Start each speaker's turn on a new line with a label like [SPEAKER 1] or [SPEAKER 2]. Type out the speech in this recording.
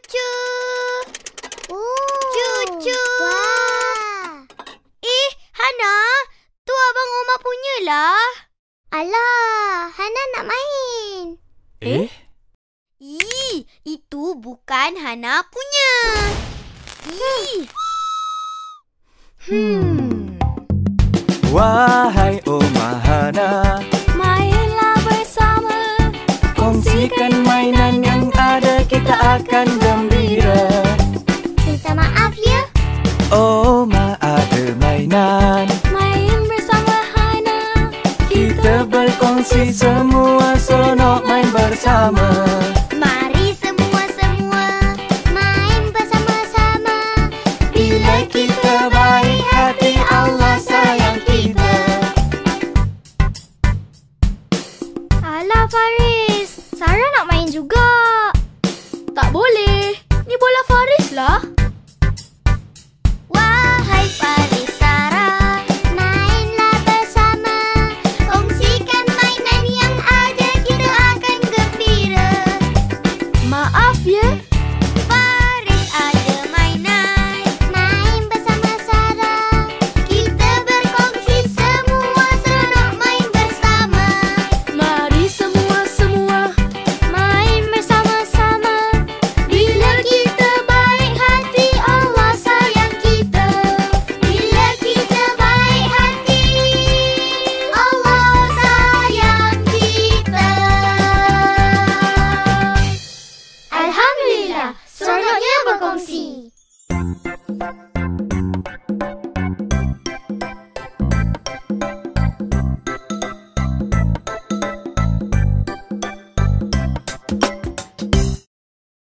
[SPEAKER 1] cucu.
[SPEAKER 2] Oh. Cucu. Wah.
[SPEAKER 1] Eh, Hana, tu abang Omar punyalah.
[SPEAKER 2] Alah, Hana nak main.
[SPEAKER 3] Eh? eh?
[SPEAKER 1] Ih, itu bukan Hana punya. Ih.
[SPEAKER 3] Hmm. Wahai Oma Hana,
[SPEAKER 4] mainlah bersama. Kongsikan
[SPEAKER 3] mainan yang kita akan gembira.
[SPEAKER 2] Minta maaf ya?
[SPEAKER 3] Oh maaf permainan.
[SPEAKER 4] Main bersama Hana. Kita
[SPEAKER 3] berkongsi semua seronok main bersama.
[SPEAKER 1] Mari semua-semua
[SPEAKER 2] main bersama-sama.
[SPEAKER 3] Bila kita baik hati Allah sayang kita.
[SPEAKER 4] Alah Faris, Sarah nak main juga. Tak boleh.